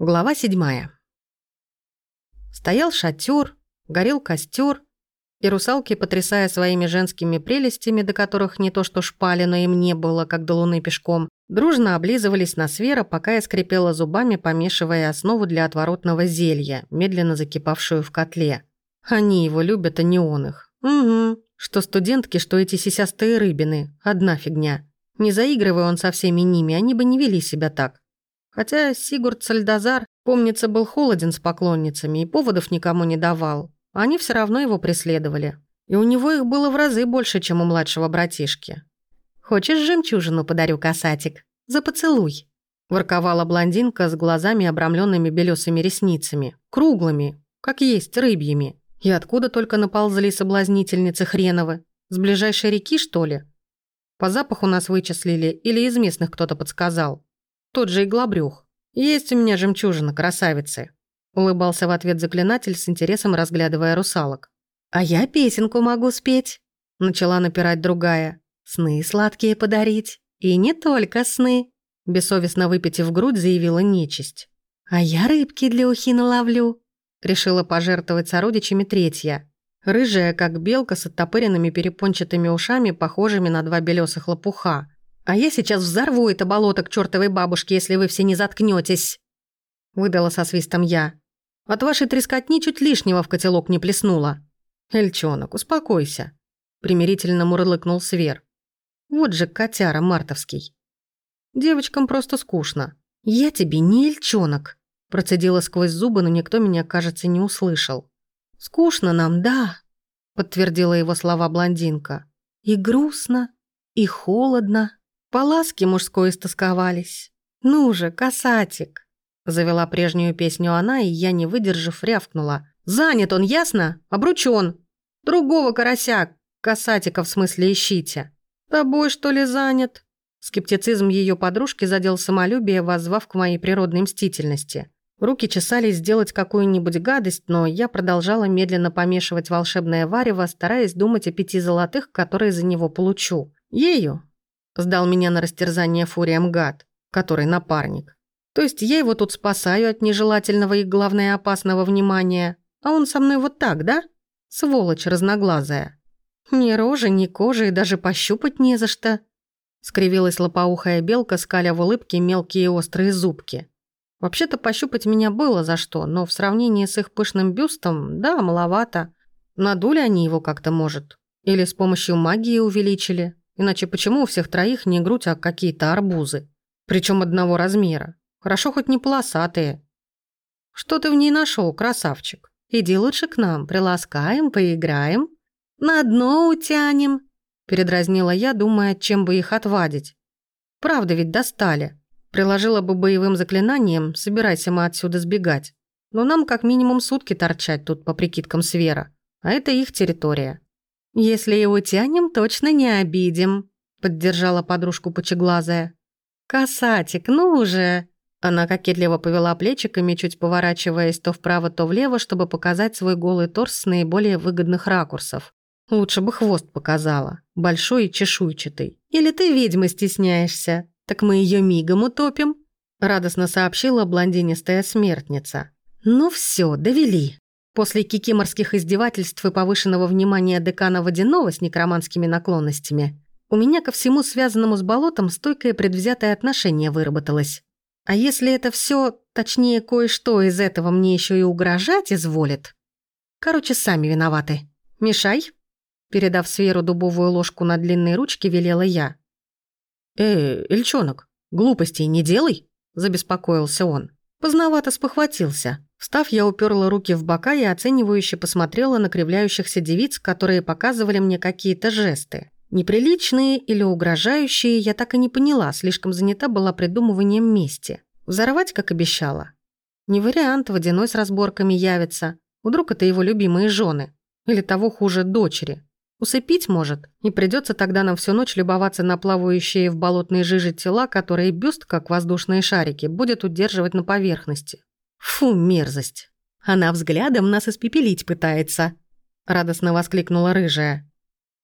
Глава седьмая. Стоял шатер, горел костер, и русалки, потрясая своими женскими прелестями, до которых не то что шпали, но им не было, как до луны пешком, дружно облизывались на свера, пока я скрипела зубами, помешивая основу для отворотного зелья, медленно закипавшую в котле. Они его любят, а не он их. Угу. Что студентки, что эти сисястые рыбины. Одна фигня. Не заигрывая он со всеми ними, они бы не вели себя так. Хотя Сигурд Сальдазар, помнится, был холоден с поклонницами и поводов никому не давал. Они все равно его преследовали. И у него их было в разы больше, чем у младшего братишки. «Хочешь жемчужину подарю, касатик? За поцелуй!» Ворковала блондинка с глазами, обрамленными белесыми ресницами. Круглыми, как есть, рыбьими. И откуда только наползли соблазнительницы хреновы? С ближайшей реки, что ли? По запаху нас вычислили или из местных кто-то подсказал? Тот же иглобрюх. Есть у меня жемчужина, красавицы. Улыбался в ответ заклинатель с интересом разглядывая русалок. «А я песенку могу спеть», — начала напирать другая. «Сны сладкие подарить. И не только сны», — бессовестно выпитив грудь, заявила нечисть. «А я рыбки для ухи наловлю», — решила пожертвовать сородичами третья. Рыжая, как белка с оттопыренными перепончатыми ушами, похожими на два белесых лопуха. А я сейчас взорву это болото к чертовой бабушке, если вы все не заткнетесь. Выдала со свистом я. От вашей трескотни чуть лишнего в котелок не плеснула. Эльчонок, успокойся. Примирительно мурлыкнул Свер. Вот же котяра мартовский. Девочкам просто скучно. Я тебе не эльчонок. Процедила сквозь зубы, но никто меня, кажется, не услышал. «Скучно нам, да», — подтвердила его слова блондинка. «И грустно, и холодно». По ласке мужской истосковались. «Ну же, касатик!» Завела прежнюю песню она, и я, не выдержав, рявкнула. «Занят он, ясно? Обручён! Другого карася, касатика в смысле ищите!» «Тобой, что ли, занят?» Скептицизм ее подружки задел самолюбие, воззвав к моей природной мстительности. Руки чесались сделать какую-нибудь гадость, но я продолжала медленно помешивать волшебное варево, стараясь думать о пяти золотых, которые за него получу. Ею, Сдал меня на растерзание фуриям гад, который напарник. То есть я его тут спасаю от нежелательного и, главное, опасного внимания, а он со мной вот так, да? Сволочь разноглазая. Ни рожи, ни кожи и даже пощупать не за что. Скривилась лопоухая белка, скаля в улыбке мелкие острые зубки. Вообще-то пощупать меня было за что, но в сравнении с их пышным бюстом, да, маловато. Надули они его как-то, может. Или с помощью магии увеличили. Иначе почему у всех троих не грудь, а какие-то арбузы? Причем одного размера. Хорошо хоть не полосатые. Что ты в ней нашел, красавчик? Иди лучше к нам, приласкаем, поиграем. На дно утянем. Передразнила я, думая, чем бы их отвадить. Правда ведь достали. Приложила бы боевым заклинанием, собирайся мы отсюда сбегать. Но нам как минимум сутки торчать тут по прикидкам Свера. А это их территория. «Если его тянем, точно не обидим», — поддержала подружку пучеглазая. «Касатик, ну уже!» Она кокетливо повела плечиками, чуть поворачиваясь то вправо, то влево, чтобы показать свой голый торс с наиболее выгодных ракурсов. Лучше бы хвост показала, большой и чешуйчатый. «Или ты ведьмы стесняешься? Так мы ее мигом утопим», — радостно сообщила блондинистая смертница. «Ну все, довели». После кикиморских издевательств и повышенного внимания декана Водянова с некроманскими наклонностями, у меня ко всему связанному с болотом стойкое предвзятое отношение выработалось. А если это все, точнее, кое-что из этого мне еще и угрожать изволит? Короче, сами виноваты. Мешай. Передав сферу дубовую ложку на длинной ручке, велела я. «Э, Эльчонок, глупостей не делай», – забеспокоился он. Поздновато спохватился. Встав, я уперла руки в бока и оценивающе посмотрела на кривляющихся девиц, которые показывали мне какие-то жесты. Неприличные или угрожающие, я так и не поняла, слишком занята была придумыванием мести. Взорвать, как обещала. Не вариант, водяной с разборками явится. Вдруг это его любимые жены. Или того хуже, дочери. Усыпить может, и придется тогда нам всю ночь любоваться на плавающие в болотной жиже тела, которые бюст, как воздушные шарики, будет удерживать на поверхности. Фу, мерзость. Она взглядом нас испепелить пытается. Радостно воскликнула рыжая.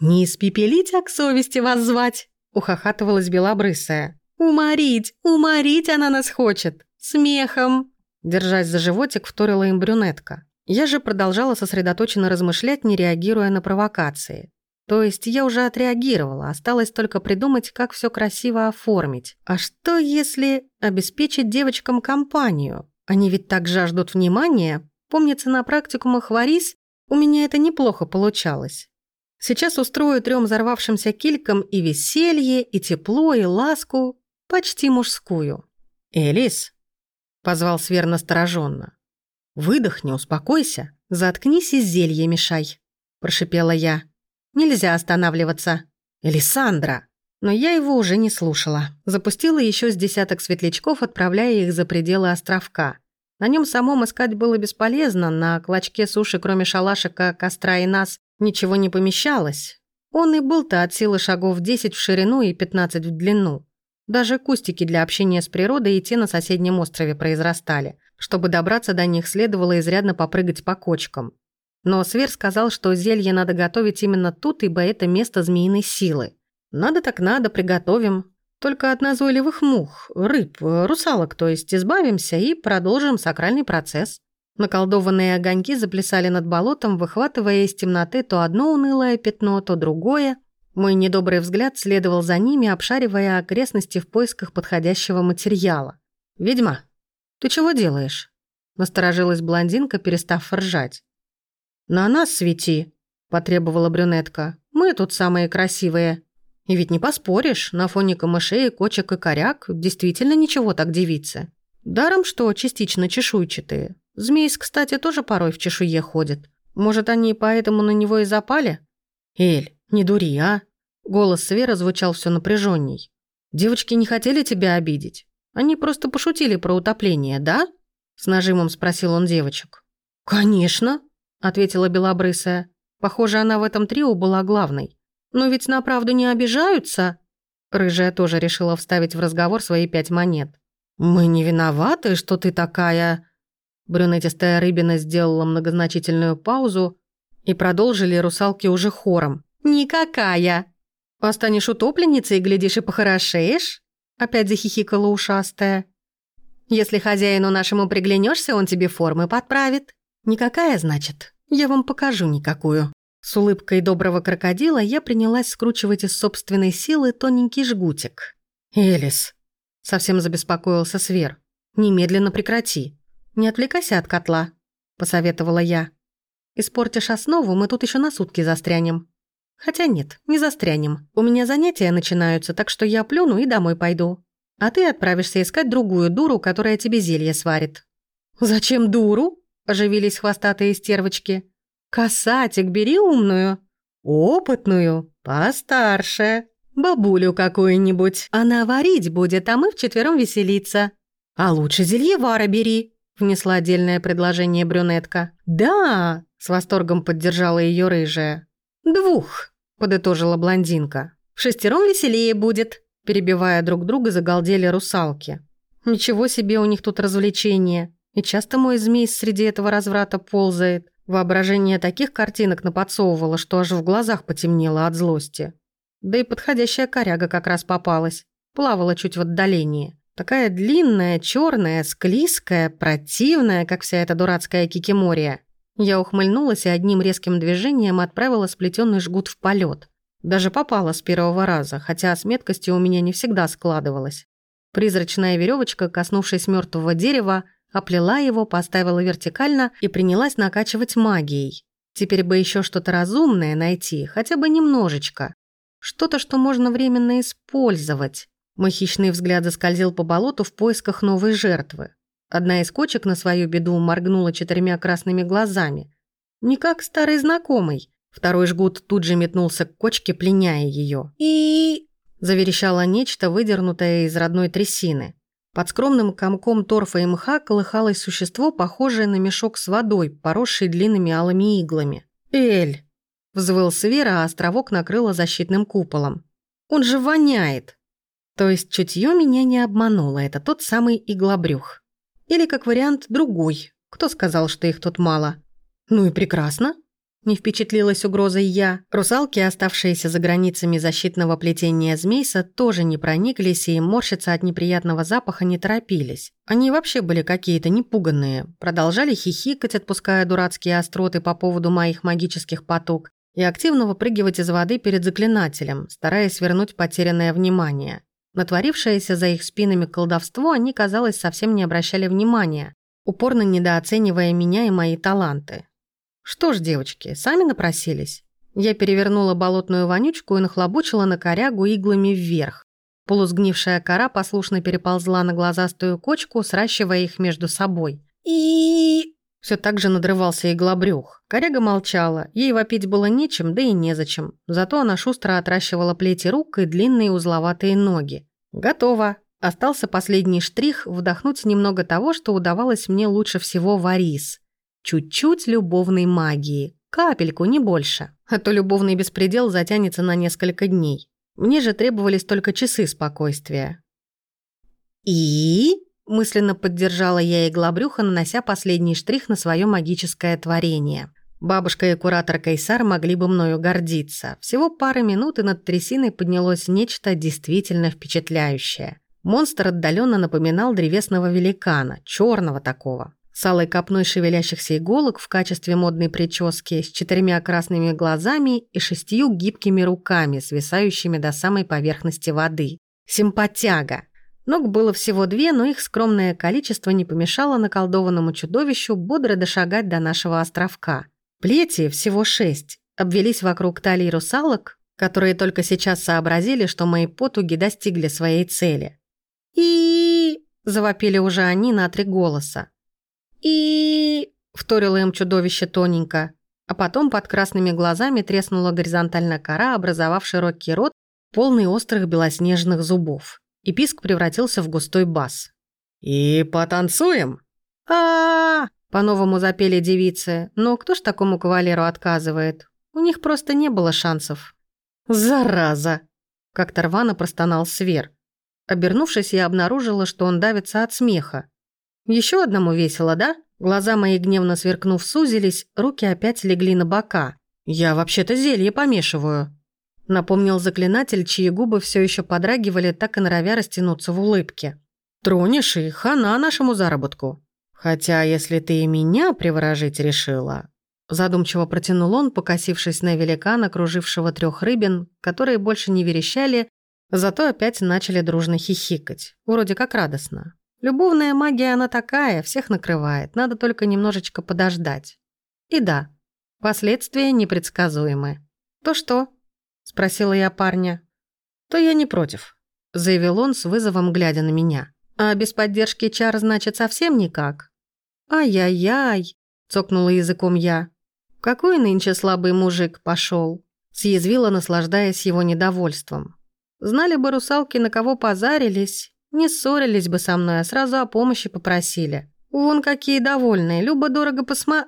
Не испепелить, а к совести вас звать. Ухахатывалась белобрысая. Уморить, уморить она нас хочет. Смехом. Держась за животик, вторила им брюнетка. Я же продолжала сосредоточенно размышлять, не реагируя на провокации. То есть я уже отреагировала, осталось только придумать, как все красиво оформить. А что если обеспечить девочкам компанию? Они ведь так жаждут внимания. Помнится, на практикумах Варис у меня это неплохо получалось. Сейчас устрою трем взорвавшимся килькам и веселье, и тепло, и ласку, почти мужскую. «Элис», — позвал Свер настороженно. «Выдохни, успокойся, заткнись и зелье мешай», — прошипела я. «Нельзя останавливаться». «Элисандра!» Но я его уже не слушала. Запустила еще с десяток светлячков, отправляя их за пределы островка. На нем самом искать было бесполезно, на клочке суши, кроме шалашика, костра и нас, ничего не помещалось. Он и был-то от силы шагов 10 в ширину и 15 в длину. Даже кустики для общения с природой и те на соседнем острове произрастали. Чтобы добраться до них, следовало изрядно попрыгать по кочкам. Но Свер сказал, что зелье надо готовить именно тут, ибо это место змеиной силы. Надо так надо, приготовим. Только от назойливых мух, рыб, русалок, то есть избавимся и продолжим сакральный процесс. Наколдованные огоньки заплясали над болотом, выхватывая из темноты то одно унылое пятно, то другое. Мой недобрый взгляд следовал за ними, обшаривая окрестности в поисках подходящего материала. «Ведьма, ты чего делаешь?» Насторожилась блондинка, перестав ржать. «На нас свети», – потребовала брюнетка. «Мы тут самые красивые». И ведь не поспоришь, на фоне камышей, кочек и коряк действительно ничего так девицы. Даром, что частично чешуйчатые. Змейс, кстати, тоже порой в чешуе ходит. Может, они поэтому на него и запали? Эль, не дури, а? Голос Свера звучал все напряженней. Девочки не хотели тебя обидеть. Они просто пошутили про утопление, да? С нажимом спросил он девочек. Конечно, ответила белобрысая. Похоже, она в этом трио была главной. Но ведь на правду не обижаются. Рыжая тоже решила вставить в разговор свои пять монет. «Мы не виноваты, что ты такая...» Брюнетистая рыбина сделала многозначительную паузу, и продолжили русалки уже хором. «Никакая!» «Останешь утопленницей, глядишь, и похорошеешь?» Опять захихикала ушастая. «Если хозяину нашему приглянешься, он тебе формы подправит». «Никакая, значит? Я вам покажу никакую». С улыбкой доброго крокодила я принялась скручивать из собственной силы тоненький жгутик. «Элис», — совсем забеспокоился Свер, — «немедленно прекрати. Не отвлекайся от котла», — посоветовала я. «Испортишь основу, мы тут еще на сутки застрянем». «Хотя нет, не застрянем. У меня занятия начинаются, так что я плюну и домой пойду. А ты отправишься искать другую дуру, которая тебе зелье сварит». «Зачем дуру?» – оживились хвостатые стервочки. «Касатик, бери умную». «Опытную, постарше. Бабулю какую-нибудь. Она варить будет, а мы вчетвером веселиться». «А лучше зельевара бери», – внесла отдельное предложение брюнетка. «Да!» – с восторгом поддержала ее рыжая. «Двух», – подытожила блондинка. «В шестером веселее будет», – перебивая друг друга, загалдели русалки. «Ничего себе у них тут развлечения. И часто мой змей среди этого разврата ползает. Воображение таких картинок наподсовывало, что аж в глазах потемнело от злости. Да и подходящая коряга как раз попалась. Плавала чуть в отдалении. Такая длинная, черная, склизкая, противная, как вся эта дурацкая кикимория. Я ухмыльнулась и одним резким движением отправила сплетенный жгут в полет. Даже попала с первого раза, хотя с меткостью у меня не всегда складывалось. Призрачная веревочка, коснувшись мертвого дерева, Оплела его, поставила вертикально и принялась накачивать магией. Теперь бы еще что-то разумное найти, хотя бы немножечко. Что-то, что можно временно использовать. Мой хищный взгляд заскользил по болоту в поисках новой жертвы. Одна из кочек на свою беду моргнула четырьмя красными глазами. Не как старый знакомый. Второй жгут тут же метнулся к кочке, пленяя ее. И... Заверещало нечто, выдернутое из родной трясины. Под скромным комком торфа и мха колыхалось существо, похожее на мешок с водой, поросший длинными алыми иглами. «Эль!» – взвыл Свера, а островок накрыло защитным куполом. «Он же воняет!» То есть чутье меня не обмануло, это тот самый иглобрюх. Или, как вариант, другой. Кто сказал, что их тут мало? Ну и прекрасно. Не впечатлилась угрозой я. Русалки, оставшиеся за границами защитного плетения змейса, тоже не прониклись и морщиться от неприятного запаха не торопились. Они вообще были какие-то непуганные. Продолжали хихикать, отпуская дурацкие остроты по поводу моих магических поток, и активно выпрыгивать из воды перед заклинателем, стараясь вернуть потерянное внимание. Натворившееся за их спинами колдовство они, казалось, совсем не обращали внимания, упорно недооценивая меня и мои таланты. Что ж, девочки, сами напросились. Я перевернула болотную вонючку и нахлобучила на корягу иглами вверх. Полусгнившая кора послушно переползла на глазастую кочку, сращивая их между собой. И все так же надрывался иглобрюх. Коряга молчала, ей вопить было нечем, да и незачем. Зато она шустро отращивала плети рук и длинные узловатые ноги. «Готово!» Остался последний штрих – вдохнуть немного того, что удавалось мне лучше всего в Арис. Чуть-чуть любовной магии. Капельку, не больше. А то любовный беспредел затянется на несколько дней. Мне же требовались только часы спокойствия. «И?» – мысленно поддержала я иглобрюха, нанося последний штрих на свое магическое творение. Бабушка и куратор Кайсар могли бы мною гордиться. Всего пары минут, и над трясиной поднялось нечто действительно впечатляющее. Монстр отдаленно напоминал древесного великана, черного такого, с алой копной шевелящихся иголок в качестве модной прически, с четырьмя красными глазами и шестью гибкими руками, свисающими до самой поверхности воды. Симпатяга! Ног было всего две, но их скромное количество не помешало наколдованному чудовищу бодро дошагать до нашего островка. Плети, всего шесть, обвелись вокруг талии русалок, которые только сейчас сообразили, что мои потуги достигли своей цели. «И...» – завопили уже они на три голоса. «И...» — вторило им чудовище тоненько. А потом под красными глазами треснула горизонтально кора, образовав широкий рот, полный острых белоснежных зубов. И писк превратился в густой бас. «И потанцуем?» а, -а, -а По-новому запели девицы. Но кто ж такому кавалеру отказывает? У них просто не было шансов. «Зараза!» Как-то рвано простонал Свер. Обернувшись, я обнаружила, что он давится от смеха. Еще одному весело, да? Глаза мои гневно сверкнув сузились, руки опять легли на бока. Я вообще-то зелье помешиваю. Напомнил заклинатель, чьи губы все еще подрагивали, так и норовя растянуться в улыбке. Тронешь и хана нашему заработку. Хотя, если ты и меня приворожить решила... Задумчиво протянул он, покосившись на великана, кружившего трех рыбин, которые больше не верещали, зато опять начали дружно хихикать. Вроде как радостно. Любовная магия она такая, всех накрывает, надо только немножечко подождать. И да, последствия непредсказуемы. «То что?» – спросила я парня. «То я не против», – заявил он с вызовом, глядя на меня. «А без поддержки чар, значит, совсем никак?» «Ай-яй-яй», – цокнула языком я. «Какой нынче слабый мужик пошел? съязвила, наслаждаясь его недовольством. «Знали бы русалки, на кого позарились, не ссорились бы со мной, а сразу о помощи попросили. Вон какие довольные, любо-дорого посма...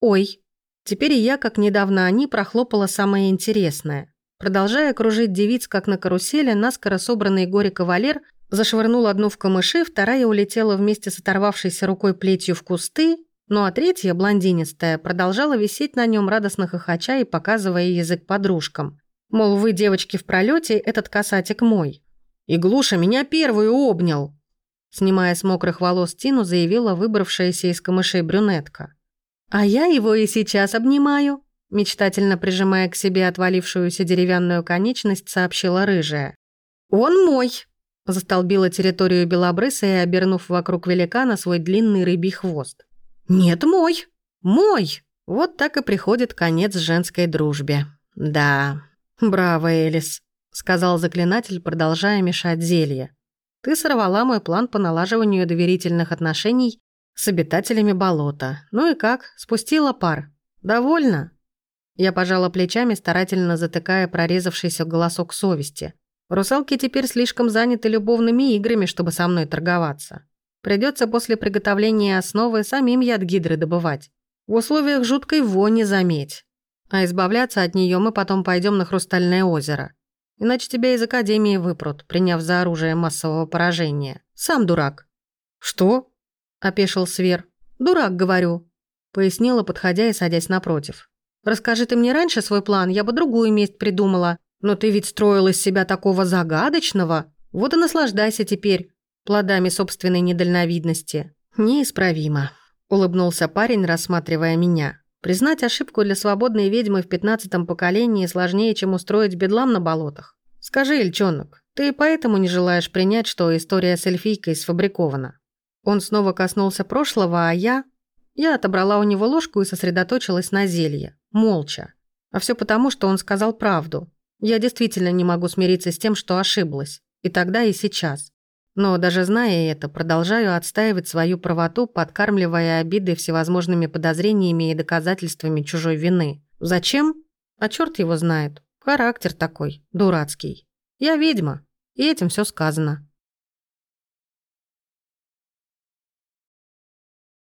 Ой. Теперь я, как недавно они, прохлопала самое интересное. Продолжая кружить девиц, как на карусели, наскоро собранный горе-кавалер зашвырнул одну в камыши, вторая улетела вместе с оторвавшейся рукой плетью в кусты, ну а третья, блондинистая, продолжала висеть на нем радостно хохоча и показывая язык подружкам. Мол, вы, девочки, в пролете, этот касатик мой. И Глуша меня первую обнял!» Снимая с мокрых волос Тину, заявила выбравшаяся из камышей брюнетка. «А я его и сейчас обнимаю», мечтательно прижимая к себе отвалившуюся деревянную конечность, сообщила рыжая. «Он мой!» Застолбила территорию белобрыса и обернув вокруг великана свой длинный рыбий хвост. «Нет, мой! Мой!» Вот так и приходит конец женской дружбе. Да, браво, Элис сказал заклинатель, продолжая мешать зелье. «Ты сорвала мой план по налаживанию доверительных отношений с обитателями болота. Ну и как? Спустила пар. Довольно?» Я пожала плечами, старательно затыкая прорезавшийся голосок совести. Русалки теперь слишком заняты любовными играми, чтобы со мной торговаться. Придется после приготовления основы самим яд гидры добывать. В условиях жуткой вони заметь. А избавляться от нее мы потом пойдем на Хрустальное озеро. Иначе тебя из Академии выпрут, приняв за оружие массового поражения. Сам дурак». «Что?» – опешил Свер. «Дурак, говорю», – пояснила, подходя и садясь напротив. Расскажи ты мне раньше свой план, я бы другую месть придумала. Но ты ведь строил из себя такого загадочного. Вот и наслаждайся теперь плодами собственной недальновидности. Неисправимо», — улыбнулся парень, рассматривая меня. «Признать ошибку для свободной ведьмы в пятнадцатом поколении сложнее, чем устроить бедлам на болотах. Скажи, Ильчонок, ты поэтому не желаешь принять, что история с эльфийкой сфабрикована?» Он снова коснулся прошлого, а я... Я отобрала у него ложку и сосредоточилась на зелье. Молча. А все потому, что он сказал правду. Я действительно не могу смириться с тем, что ошиблась. И тогда, и сейчас. Но даже зная это, продолжаю отстаивать свою правоту, подкармливая обиды всевозможными подозрениями и доказательствами чужой вины. Зачем? А черт его знает. Характер такой, дурацкий. Я ведьма, и этим все сказано.